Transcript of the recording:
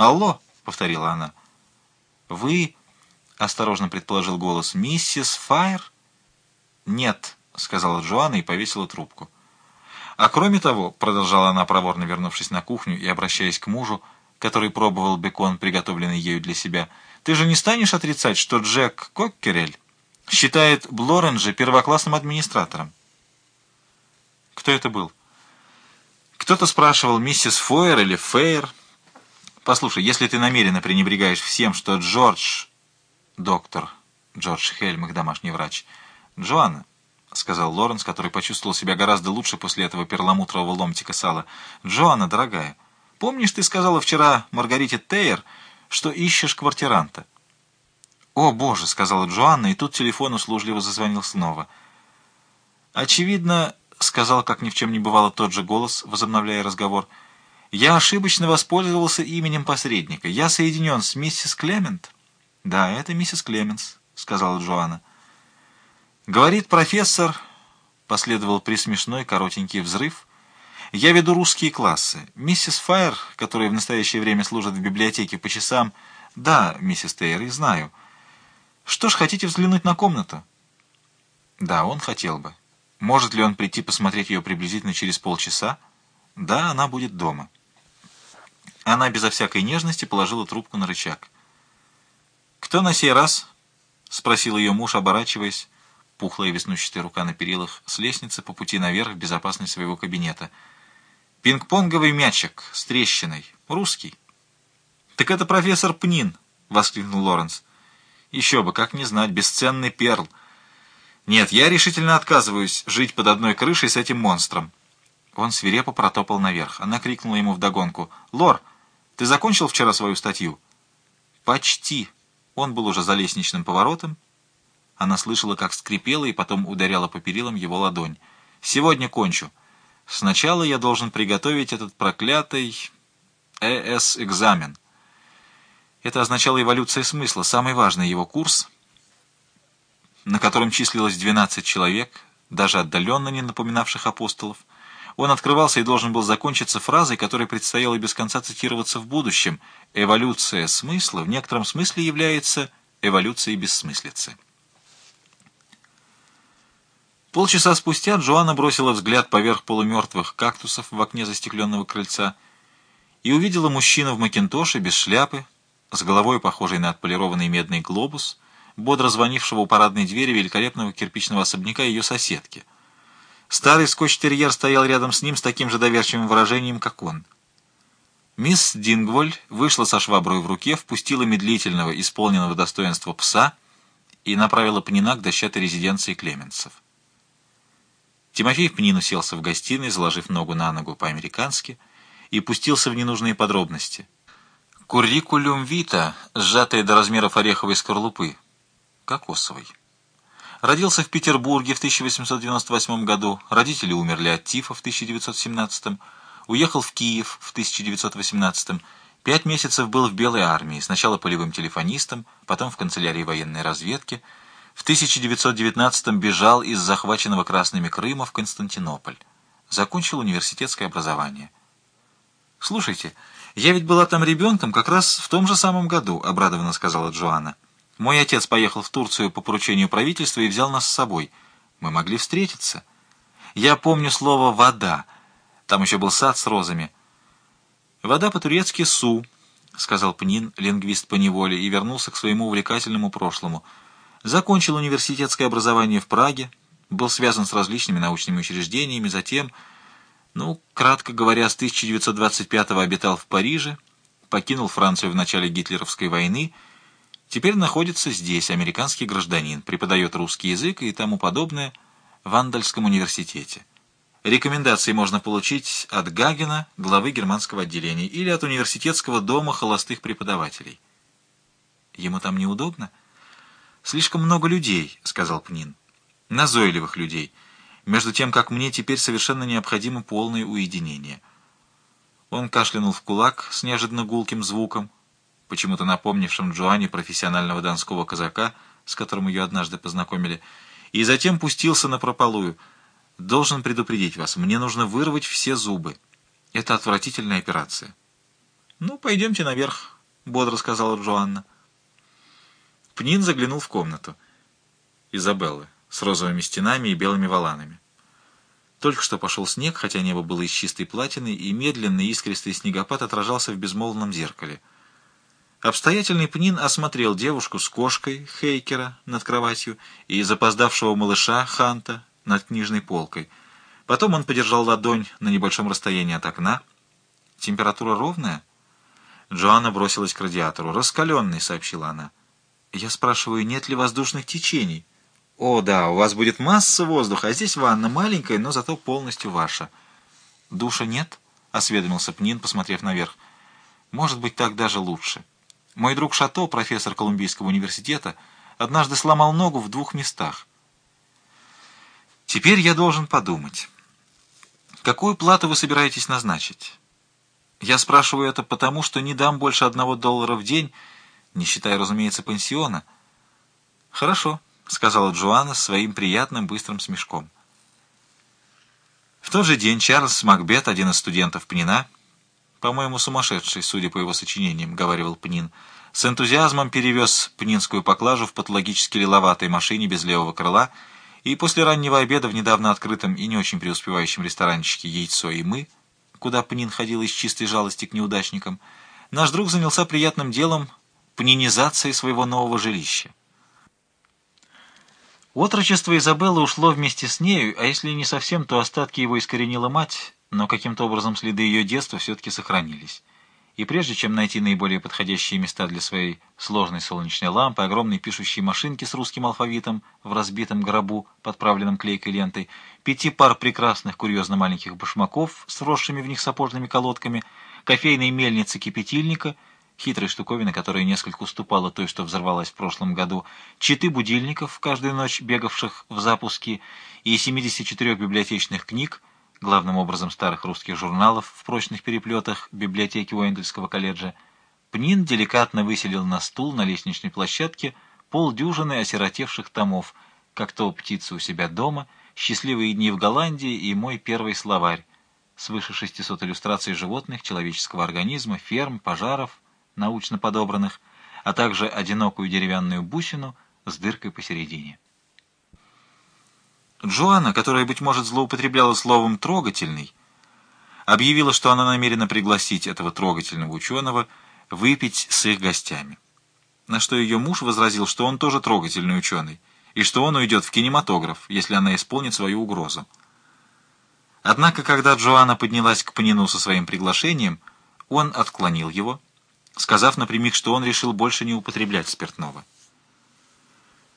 «Алло!» — повторила она. «Вы...» — осторожно предположил голос. «Миссис Файр?» «Нет», — сказала Джоанна и повесила трубку. «А кроме того», — продолжала она, проворно вернувшись на кухню и обращаясь к мужу, который пробовал бекон, приготовленный ею для себя, «ты же не станешь отрицать, что Джек Коккерель считает Блоренджа первоклассным администратором?» «Кто это был?» «Кто-то спрашивал, миссис Фойер или Фейер?» «Послушай, если ты намеренно пренебрегаешь всем, что Джордж...» «Доктор Джордж Хельм, их домашний врач. Джоанна, — сказал Лоренс, который почувствовал себя гораздо лучше после этого перламутрового ломтика сала. «Джоанна, дорогая, помнишь, ты сказала вчера Маргарите Тейер, что ищешь квартиранта?» «О, Боже!» — сказала Джоанна, и тут телефон услужливо зазвонил снова. «Очевидно, — сказал, как ни в чем не бывало тот же голос, возобновляя разговор, — я ошибочно воспользовался именем посредника. Я соединен с миссис Клемент?» «Да, это миссис Клеменс», — сказала Джоанна. Говорит профессор, последовал присмешной коротенький взрыв. Я веду русские классы. Миссис Файер, которая в настоящее время служит в библиотеке по часам... Да, миссис Тейер, и знаю. Что ж, хотите взглянуть на комнату? Да, он хотел бы. Может ли он прийти посмотреть ее приблизительно через полчаса? Да, она будет дома. Она безо всякой нежности положила трубку на рычаг. «Кто на сей раз?» — спросил ее муж, оборачиваясь пухлая веснущатая рука на перилах с лестницы по пути наверх в безопасность своего кабинета. «Пинг-понговый мячик с трещиной. Русский». «Так это профессор Пнин!» — воскликнул Лоренс. «Еще бы, как не знать, бесценный перл. Нет, я решительно отказываюсь жить под одной крышей с этим монстром». Он свирепо протопал наверх. Она крикнула ему вдогонку. «Лор, ты закончил вчера свою статью?» «Почти». Он был уже за лестничным поворотом, она слышала, как скрипела и потом ударяла по перилам его ладонь. «Сегодня кончу. Сначала я должен приготовить этот проклятый ЭС-экзамен». Это означало эволюция смысла, самый важный его курс, на котором числилось 12 человек, даже отдаленно не напоминавших апостолов. Он открывался и должен был закончиться фразой, которая предстояло без конца цитироваться в будущем. «Эволюция смысла в некотором смысле является эволюцией бессмыслицы». Полчаса спустя Джоанна бросила взгляд поверх полумертвых кактусов в окне застекленного крыльца и увидела мужчину в макинтоше без шляпы, с головой похожей на отполированный медный глобус, бодро звонившего у парадной двери великолепного кирпичного особняка ее соседки. Старый скотч-терьер стоял рядом с ним с таким же доверчивым выражением, как он. Мисс Дингволь вышла со шваброй в руке, впустила медлительного, исполненного достоинства пса и направила Пнина к дощатой резиденции Клеменсов. Тимофей Пнин уселся в гостиной, заложив ногу на ногу по-американски, и пустился в ненужные подробности. Куррикулюм вита, сжатая до размеров ореховой скорлупы, кокосовой. Родился в Петербурге в 1898 году, родители умерли от тифа в 1917 уехал в Киев в 1918 пять месяцев был в Белой армии, сначала полевым телефонистом, потом в канцелярии военной разведки, в 1919-м бежал из захваченного Красными Крыма в Константинополь. Закончил университетское образование. «Слушайте, я ведь была там ребенком как раз в том же самом году», — обрадованно сказала Джоанна. «Мой отец поехал в Турцию по поручению правительства и взял нас с собой. Мы могли встретиться. Я помню слово «вода». Там еще был сад с розами. «Вода по-турецки «су», — сказал Пнин, лингвист по неволе, и вернулся к своему увлекательному прошлому — Закончил университетское образование в Праге, был связан с различными научными учреждениями, затем, ну, кратко говоря, с 1925-го обитал в Париже, покинул Францию в начале гитлеровской войны, теперь находится здесь, американский гражданин, преподает русский язык и тому подобное в Андальском университете. Рекомендации можно получить от Гагена, главы германского отделения, или от университетского дома холостых преподавателей. Ему там неудобно? «Слишком много людей», — сказал Пнин. «Назойливых людей. Между тем, как мне теперь совершенно необходимо полное уединение». Он кашлянул в кулак с неожиданно гулким звуком, почему-то напомнившим Джоанне профессионального донского казака, с которым ее однажды познакомили, и затем пустился на прополую. «Должен предупредить вас, мне нужно вырвать все зубы. Это отвратительная операция». «Ну, пойдемте наверх», — бодро сказала Джоанна. Пнин заглянул в комнату. Изабеллы с розовыми стенами и белыми воланами. Только что пошел снег, хотя небо было из чистой платины, и медленный искристый снегопад отражался в безмолвном зеркале. Обстоятельный Пнин осмотрел девушку с кошкой Хейкера над кроватью и запоздавшего малыша Ханта над книжной полкой. Потом он подержал ладонь на небольшом расстоянии от окна. Температура ровная? Джоанна бросилась к радиатору. «Раскаленный», — сообщила она. «Я спрашиваю, нет ли воздушных течений?» «О, да, у вас будет масса воздуха, а здесь ванна маленькая, но зато полностью ваша». «Душа нет?» — осведомился Пнин, посмотрев наверх. «Может быть, так даже лучше. Мой друг Шато, профессор Колумбийского университета, однажды сломал ногу в двух местах. Теперь я должен подумать. Какую плату вы собираетесь назначить?» Я спрашиваю это потому, что не дам больше одного доллара в день, не считая, разумеется, пансиона. «Хорошо», — сказала Джоанна своим приятным быстрым смешком. В тот же день Чарльз Макбет, один из студентов Пнина, по-моему, сумасшедший, судя по его сочинениям, — говаривал Пнин, с энтузиазмом перевез пнинскую поклажу в патологически лиловатой машине без левого крыла и после раннего обеда в недавно открытом и не очень преуспевающем ресторанчике «Яйцо и мы», куда Пнин ходил из чистой жалости к неудачникам, наш друг занялся приятным делом пнинизацией своего нового жилища. Отрочество Изабеллы ушло вместе с нею, а если не совсем, то остатки его искоренила мать, но каким-то образом следы ее детства все-таки сохранились. И прежде чем найти наиболее подходящие места для своей сложной солнечной лампы, огромной пишущей машинки с русским алфавитом в разбитом гробу, подправленном клейкой лентой, пяти пар прекрасных курьезно маленьких башмаков с вросшими в них сапожными колодками, кофейной мельницы кипятильника — хитрой штуковины, которая несколько уступала той, что взорвалась в прошлом году, читы будильников, каждую ночь бегавших в запуски, и 74 библиотечных книг, главным образом старых русских журналов в прочных переплетах библиотеки Уэндельского колледжа, Пнин деликатно выселил на стул на лестничной площадке полдюжины осиротевших томов, как то «Птица у себя дома», «Счастливые дни в Голландии» и «Мой первый словарь», свыше 600 иллюстраций животных, человеческого организма, ферм, пожаров, научно подобранных, а также одинокую деревянную бусину с дыркой посередине. Джоанна, которая, быть может, злоупотребляла словом «трогательный», объявила, что она намерена пригласить этого трогательного ученого выпить с их гостями. На что ее муж возразил, что он тоже трогательный ученый, и что он уйдет в кинематограф, если она исполнит свою угрозу. Однако, когда Джоанна поднялась к Панину со своим приглашением, он отклонил его, сказав напрямик, что он решил больше не употреблять спиртного.